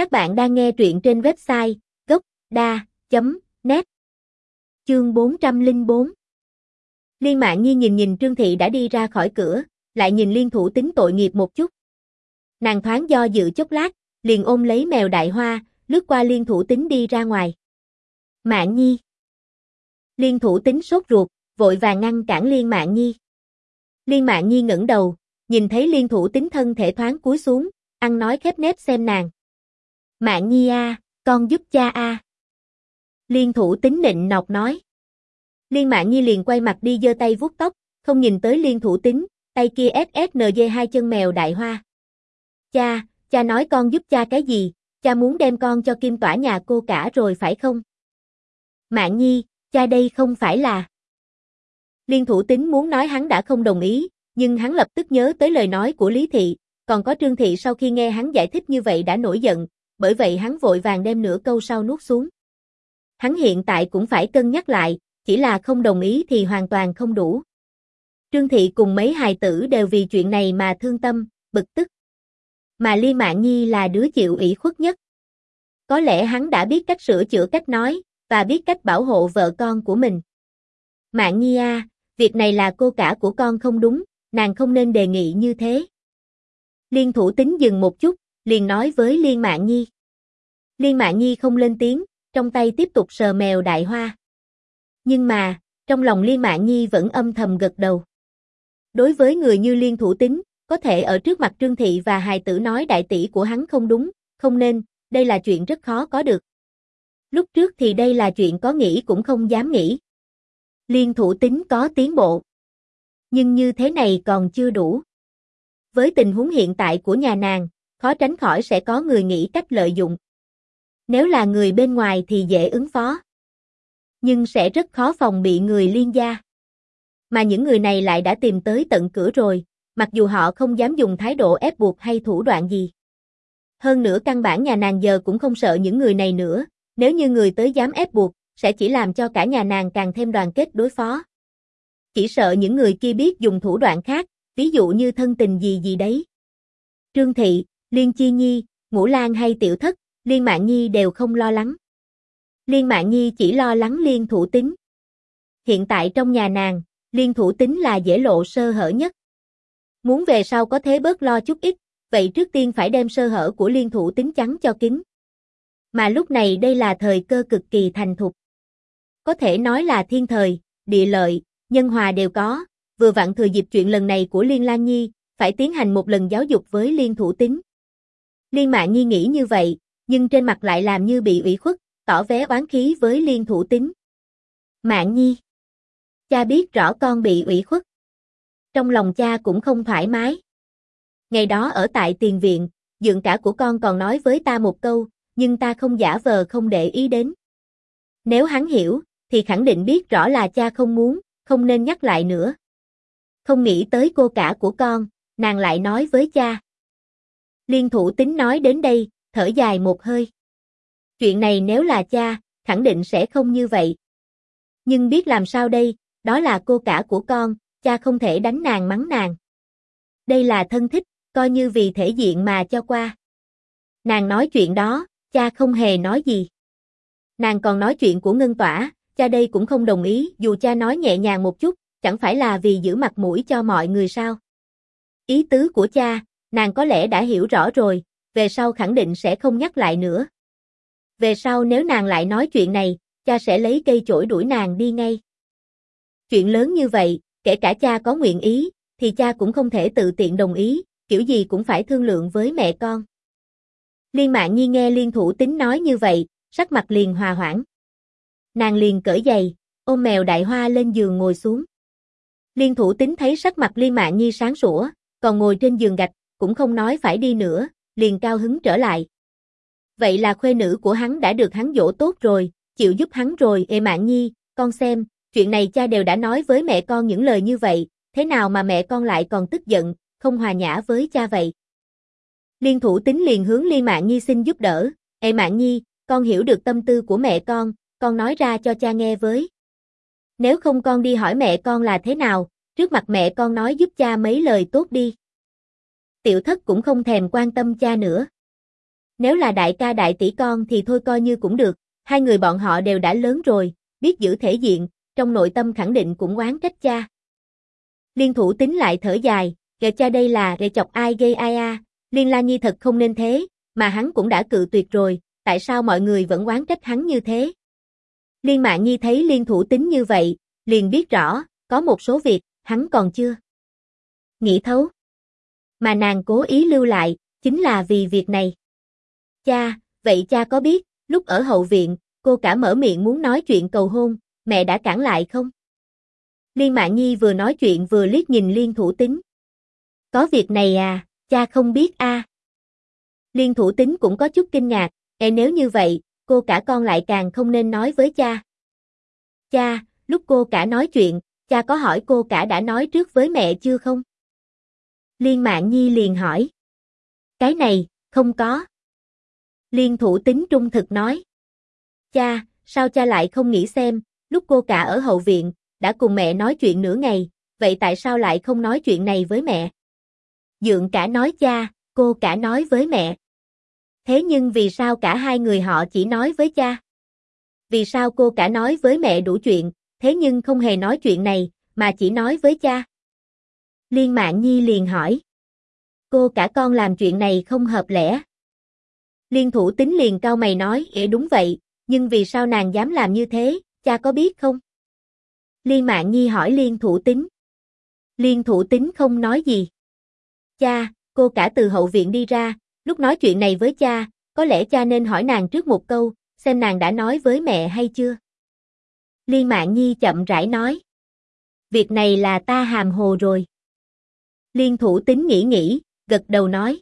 Các bạn đang nghe truyện trên website gốc.da.net Chương 404 Liên mạng nhi nhìn nhìn Trương Thị đã đi ra khỏi cửa, lại nhìn liên thủ tính tội nghiệp một chút. Nàng thoáng do dự chốc lát, liền ôm lấy mèo đại hoa, lướt qua liên thủ tính đi ra ngoài. Mạng nhi Liên thủ tính sốt ruột, vội vàng ngăn cản liên mạng nhi. Liên mạng nhi ngẩng đầu, nhìn thấy liên thủ tính thân thể thoáng cúi xuống, ăn nói khép nép xem nàng. Mạng nhi a, con giúp cha a. Liên thủ tính nịnh nọc nói. Liên mạng nhi liền quay mặt đi giơ tay vuốt tóc, không nhìn tới liên thủ tính, tay kia SSNG hai chân mèo đại hoa. Cha, cha nói con giúp cha cái gì, cha muốn đem con cho kim tỏa nhà cô cả rồi phải không? Mạng nhi, cha đây không phải là. Liên thủ tính muốn nói hắn đã không đồng ý, nhưng hắn lập tức nhớ tới lời nói của Lý Thị, còn có Trương Thị sau khi nghe hắn giải thích như vậy đã nổi giận, bởi vậy hắn vội vàng đem nửa câu sau nuốt xuống. Hắn hiện tại cũng phải cân nhắc lại, chỉ là không đồng ý thì hoàn toàn không đủ. Trương Thị cùng mấy hài tử đều vì chuyện này mà thương tâm, bực tức. Mà Ly Mạn Nhi là đứa chịu ủy khuất nhất. Có lẽ hắn đã biết cách sửa chữa cách nói, và biết cách bảo hộ vợ con của mình. Mạn Nhi à, việc này là cô cả của con không đúng, nàng không nên đề nghị như thế. Liên thủ tính dừng một chút, liền nói với Liên Mạn Nhi. Liên Mạn Nhi không lên tiếng, trong tay tiếp tục sờ mèo đại hoa. Nhưng mà, trong lòng Liên Mạn Nhi vẫn âm thầm gật đầu. Đối với người như Liên Thủ Tính, có thể ở trước mặt Trương Thị và hài tử nói đại tỷ của hắn không đúng, không nên, đây là chuyện rất khó có được. Lúc trước thì đây là chuyện có nghĩ cũng không dám nghĩ. Liên Thủ Tính có tiến bộ. Nhưng như thế này còn chưa đủ. Với tình huống hiện tại của nhà nàng, khó tránh khỏi sẽ có người nghĩ cách lợi dụng. Nếu là người bên ngoài thì dễ ứng phó. Nhưng sẽ rất khó phòng bị người liên gia. Mà những người này lại đã tìm tới tận cửa rồi, mặc dù họ không dám dùng thái độ ép buộc hay thủ đoạn gì. Hơn nữa căn bản nhà nàng giờ cũng không sợ những người này nữa, nếu như người tới dám ép buộc, sẽ chỉ làm cho cả nhà nàng càng thêm đoàn kết đối phó. Chỉ sợ những người kia biết dùng thủ đoạn khác, ví dụ như thân tình gì gì đấy. Trương Thị, Liên Chi Nhi, Ngũ Lan hay Tiểu Thất, Liên Mạn Nhi đều không lo lắng. Liên Mạn Nhi chỉ lo lắng Liên Thủ Tính. Hiện tại trong nhà nàng, Liên Thủ Tính là dễ lộ sơ hở nhất. Muốn về sau có thế bớt lo chút ít, vậy trước tiên phải đem sơ hở của Liên Thủ Tính trắng cho kín. Mà lúc này đây là thời cơ cực kỳ thành thục. Có thể nói là thiên thời, địa lợi, nhân hòa đều có, vừa vặn thừa dịp chuyện lần này của Liên Lan Nhi, phải tiến hành một lần giáo dục với Liên Thủ Tính. Liên Mạn Nhi nghĩ như vậy, nhưng trên mặt lại làm như bị ủy khuất, tỏ vé oán khí với Liên Thủ Tính. Mạn Nhi Cha biết rõ con bị ủy khuất. Trong lòng cha cũng không thoải mái. Ngày đó ở tại tiền viện, dượng cả của con còn nói với ta một câu, nhưng ta không giả vờ không để ý đến. Nếu hắn hiểu, thì khẳng định biết rõ là cha không muốn, không nên nhắc lại nữa. Không nghĩ tới cô cả của con, nàng lại nói với cha. Liên thủ tính nói đến đây, thở dài một hơi. Chuyện này nếu là cha, khẳng định sẽ không như vậy. Nhưng biết làm sao đây, đó là cô cả của con, cha không thể đánh nàng mắng nàng. Đây là thân thích, coi như vì thể diện mà cho qua. Nàng nói chuyện đó, cha không hề nói gì. Nàng còn nói chuyện của ngân tỏa, cha đây cũng không đồng ý, dù cha nói nhẹ nhàng một chút, chẳng phải là vì giữ mặt mũi cho mọi người sao. Ý tứ của cha, nàng có lẽ đã hiểu rõ rồi, về sau khẳng định sẽ không nhắc lại nữa. Về sau nếu nàng lại nói chuyện này, cha sẽ lấy cây chổi đuổi nàng đi ngay. Chuyện lớn như vậy, kể cả cha có nguyện ý, thì cha cũng không thể tự tiện đồng ý, kiểu gì cũng phải thương lượng với mẹ con. Liên mạng nhi nghe liên thủ tính nói như vậy, sắc mặt liền hòa hoãn. Nàng liền cởi giày, ôm mèo đại hoa lên giường ngồi xuống. Liên thủ tính thấy sắc mặt liên mạng nhi sáng sủa, còn ngồi trên giường gạch, cũng không nói phải đi nữa, liền cao hứng trở lại. Vậy là khuê nữ của hắn đã được hắn dỗ tốt rồi, chịu giúp hắn rồi, ê mạng nhi, con xem, chuyện này cha đều đã nói với mẹ con những lời như vậy, thế nào mà mẹ con lại còn tức giận, không hòa nhã với cha vậy. Liên thủ tính liền hướng Liên Mạng Nhi xin giúp đỡ, ê Mạng Nhi, con hiểu được tâm tư của mẹ con, con nói ra cho cha nghe với. Nếu không con đi hỏi mẹ con là thế nào, trước mặt mẹ con nói giúp cha mấy lời tốt đi. Tiểu thất cũng không thèm quan tâm cha nữa. Nếu là đại ca đại tỷ con thì thôi coi như cũng được, hai người bọn họ đều đã lớn rồi, biết giữ thể diện, trong nội tâm khẳng định cũng oán trách cha. Liên thủ tính lại thở dài, kệ cha đây là để chọc ai gây ai a, Liên La Nhi thật không nên thế, mà hắn cũng đã cự tuyệt rồi, tại sao mọi người vẫn oán trách hắn như thế? Liên Mạn Nhi thấy Liên thủ tính như vậy, liền biết rõ, có một số việc, hắn còn chưa nghĩ thấu. Mà nàng cố ý lưu lại, chính là vì việc này. Cha, vậy cha có biết, lúc ở hậu viện, cô cả mở miệng muốn nói chuyện cầu hôn, mẹ đã cản lại không? Liên Mạn Nhi vừa nói chuyện vừa liếc nhìn Liên Thủ Tính. Có việc này à, cha không biết a. Liên Thủ Tính cũng có chút kinh ngạc, e nếu như vậy, cô cả con lại càng không nên nói với cha. Cha, lúc cô cả nói chuyện, cha có hỏi cô cả đã nói trước với mẹ chưa không? Liên Mạn Nhi liền hỏi. Cái này, không có. Liên Thủ Tính trung thực nói. Cha, sao cha lại không nghĩ xem, lúc cô cả ở hậu viện, đã cùng mẹ nói chuyện nửa ngày, vậy tại sao lại không nói chuyện này với mẹ? Dượng cả nói cha, cô cả nói với mẹ. Thế nhưng vì sao cả hai người họ chỉ nói với cha? Vì sao cô cả nói với mẹ đủ chuyện, thế nhưng không hề nói chuyện này, mà chỉ nói với cha? Liên Mạn Nhi liền hỏi. Cô cả con làm chuyện này không hợp lẽ. Liên thủ tính liền cao mày nói, ế đúng vậy, nhưng vì sao nàng dám làm như thế, cha có biết không? Liên Mạn Nhi hỏi Liên thủ tính. Liên thủ tính không nói gì. Cha, cô cả từ hậu viện đi ra, lúc nói chuyện này với cha, có lẽ cha nên hỏi nàng trước một câu, xem nàng đã nói với mẹ hay chưa. Liên Mạn Nhi chậm rãi nói. Việc này là ta hàm hồ rồi. Liên thủ tính nghĩ nghĩ, gật đầu nói.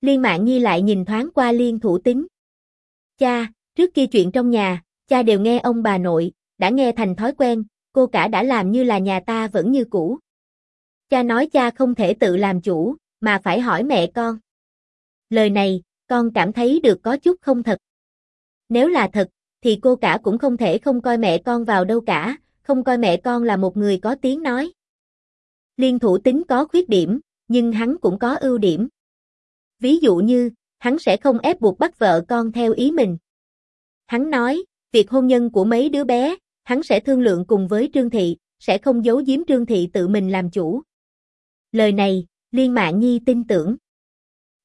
Liên mạng Nhi lại nhìn thoáng qua Liên thủ tính. Cha, trước kia chuyện trong nhà, cha đều nghe ông bà nội, đã nghe thành thói quen, cô cả đã làm như là nhà ta vẫn như cũ. Cha nói cha không thể tự làm chủ, mà phải hỏi mẹ con. Lời này, con cảm thấy được có chút không thật. Nếu là thật, thì cô cả cũng không thể không coi mẹ con vào đâu cả, không coi mẹ con là một người có tiếng nói. Liên thủ tính có khuyết điểm, nhưng hắn cũng có ưu điểm. Ví dụ như, hắn sẽ không ép buộc bắt vợ con theo ý mình. Hắn nói, việc hôn nhân của mấy đứa bé, hắn sẽ thương lượng cùng với Trương Thị, sẽ không giấu giếm Trương Thị tự mình làm chủ. Lời này, Liên mạng Nhi tin tưởng.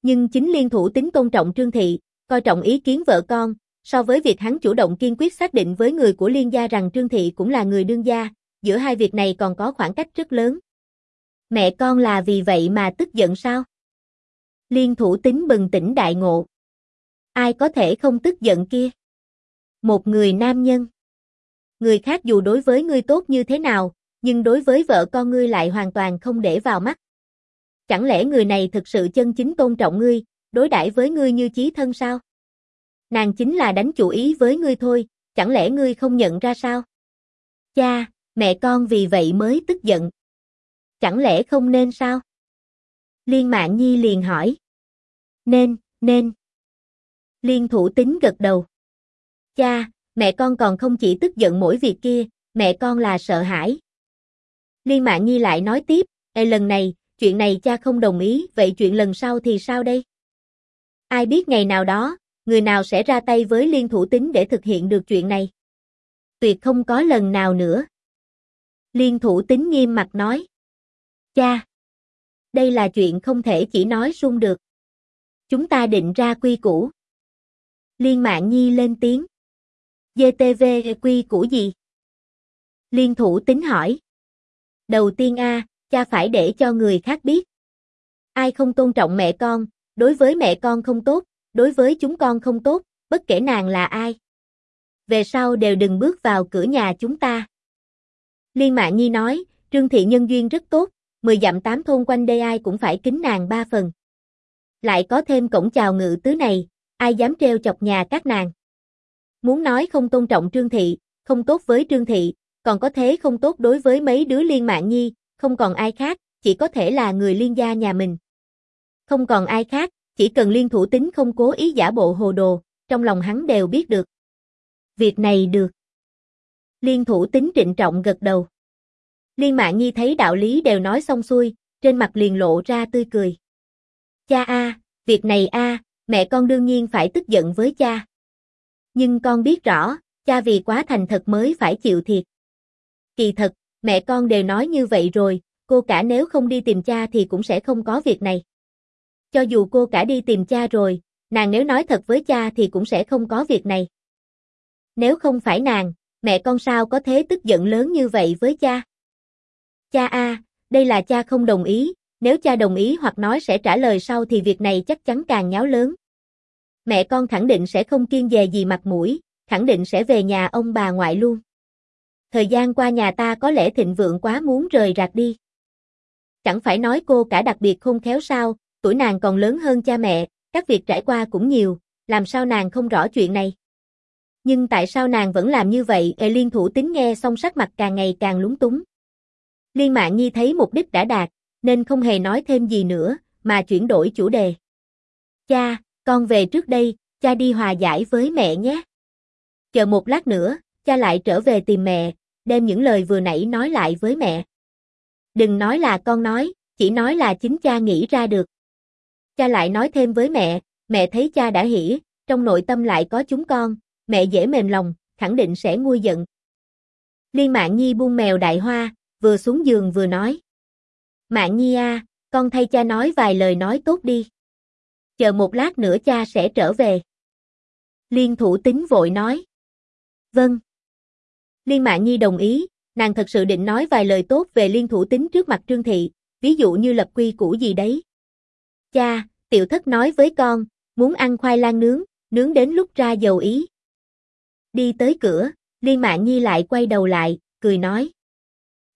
Nhưng chính Liên Thủ tính tôn trọng Trương Thị, coi trọng ý kiến vợ con, so với việc hắn chủ động kiên quyết xác định với người của Liên gia rằng Trương Thị cũng là người đương gia, giữa hai việc này còn có khoảng cách rất lớn. Mẹ con là vì vậy mà tức giận sao? Liên thủ tính bừng tỉnh đại ngộ. Ai có thể không tức giận kia? Một người nam nhân. Người khác dù đối với ngươi tốt như thế nào, nhưng đối với vợ con ngươi lại hoàn toàn không để vào mắt. Chẳng lẽ người này thực sự chân chính tôn trọng ngươi, đối đãi với ngươi như chí thân sao? Nàng chính là đánh chủ ý với ngươi thôi, chẳng lẽ ngươi không nhận ra sao? Cha, mẹ con vì vậy mới tức giận. Chẳng lẽ không nên sao? Liên Mạn Nhi liền hỏi. Nên, nên. Liên thủ tính gật đầu. Cha, mẹ con còn không chỉ tức giận mỗi việc kia, mẹ con là sợ hãi. Liên Mạn Nhi lại nói tiếp, Ê lần này, chuyện này cha không đồng ý, vậy chuyện lần sau thì sao đây? Ai biết ngày nào đó, người nào sẽ ra tay với liên thủ tính để thực hiện được chuyện này? Tuyệt không có lần nào nữa. Liên thủ tính nghiêm mặt nói. Cha! Đây là chuyện không thể chỉ nói suông được. Chúng ta định ra quy củ. Liên mạng Nhi lên tiếng. GTV quy củ gì? Liên thủ tính hỏi. Đầu tiên A, cha phải để cho người khác biết. Ai không tôn trọng mẹ con, đối với mẹ con không tốt, đối với chúng con không tốt, bất kể nàng là ai. Về sau đều đừng bước vào cửa nhà chúng ta. Liên mạng Nhi nói, Trương Thị nhân duyên rất tốt, 10 dặm tám thôn quanh đây ai cũng phải kính nàng ba phần. Lại có thêm cổng chào ngự tứ này, ai dám treo chọc nhà các nàng. Muốn nói không tôn trọng Trương Thị, không tốt với Trương Thị, còn có thế không tốt đối với mấy đứa liên mạng nhi, không còn ai khác, chỉ có thể là người liên gia nhà mình. Không còn ai khác, chỉ cần liên thủ tính không cố ý giả bộ hồ đồ, trong lòng hắn đều biết được. Việc này được. Liên thủ tính trịnh trọng gật đầu. Liên mạng nhi thấy đạo lý đều nói xong xuôi, trên mặt liền lộ ra tươi cười. Cha a, việc này a, mẹ con đương nhiên phải tức giận với cha. Nhưng con biết rõ, cha vì quá thành thật mới phải chịu thiệt. Kỳ thật, mẹ con đều nói như vậy rồi, cô cả nếu không đi tìm cha thì cũng sẽ không có việc này. Cho dù cô cả đi tìm cha rồi, nàng nếu nói thật với cha thì cũng sẽ không có việc này. Nếu không phải nàng, mẹ con sao có thế tức giận lớn như vậy với cha? Cha a, đây là cha không đồng ý, nếu cha đồng ý hoặc nói sẽ trả lời sau thì việc này chắc chắn càng nháo lớn. Mẹ con khẳng định sẽ không kiên dè gì mặt mũi, khẳng định sẽ về nhà ông bà ngoại luôn. Thời gian qua nhà ta có lẽ thịnh vượng quá muốn rời rạc đi. Chẳng phải nói cô cả đặc biệt không khéo sao, tuổi nàng còn lớn hơn cha mẹ, các việc trải qua cũng nhiều, làm sao nàng không rõ chuyện này. Nhưng tại sao nàng vẫn làm như vậy? Ê liên thủ tính nghe xong sắc mặt càng ngày càng lúng túng. Liên mạng nhi thấy mục đích đã đạt, nên không hề nói thêm gì nữa, mà chuyển đổi chủ đề. Cha, con về trước đây, cha đi hòa giải với mẹ nhé. Chờ một lát nữa, cha lại trở về tìm mẹ, đem những lời vừa nãy nói lại với mẹ. Đừng nói là con nói, chỉ nói là chính cha nghĩ ra được. Cha lại nói thêm với mẹ, mẹ thấy cha đã hỉ, trong nội tâm lại có chúng con, mẹ dễ mềm lòng, khẳng định sẽ nguôi giận. Liên Mạng Nhi buông mèo đại hoa, vừa xuống giường vừa nói. Mạng Nhi a, con thay cha nói vài lời nói tốt đi. Chờ một lát nữa cha sẽ trở về. Liên thủ tính vội nói. Vâng. Liên Mạng Nhi đồng ý, nàng thật sự định nói vài lời tốt về liên thủ tính trước mặt Trương Thị, ví dụ như lập quy củ gì đấy. Cha, tiểu thất nói với con, muốn ăn khoai lang nướng, nướng đến lúc ra dầu ý. Đi tới cửa, Liên Mạng Nhi lại quay đầu lại, cười nói.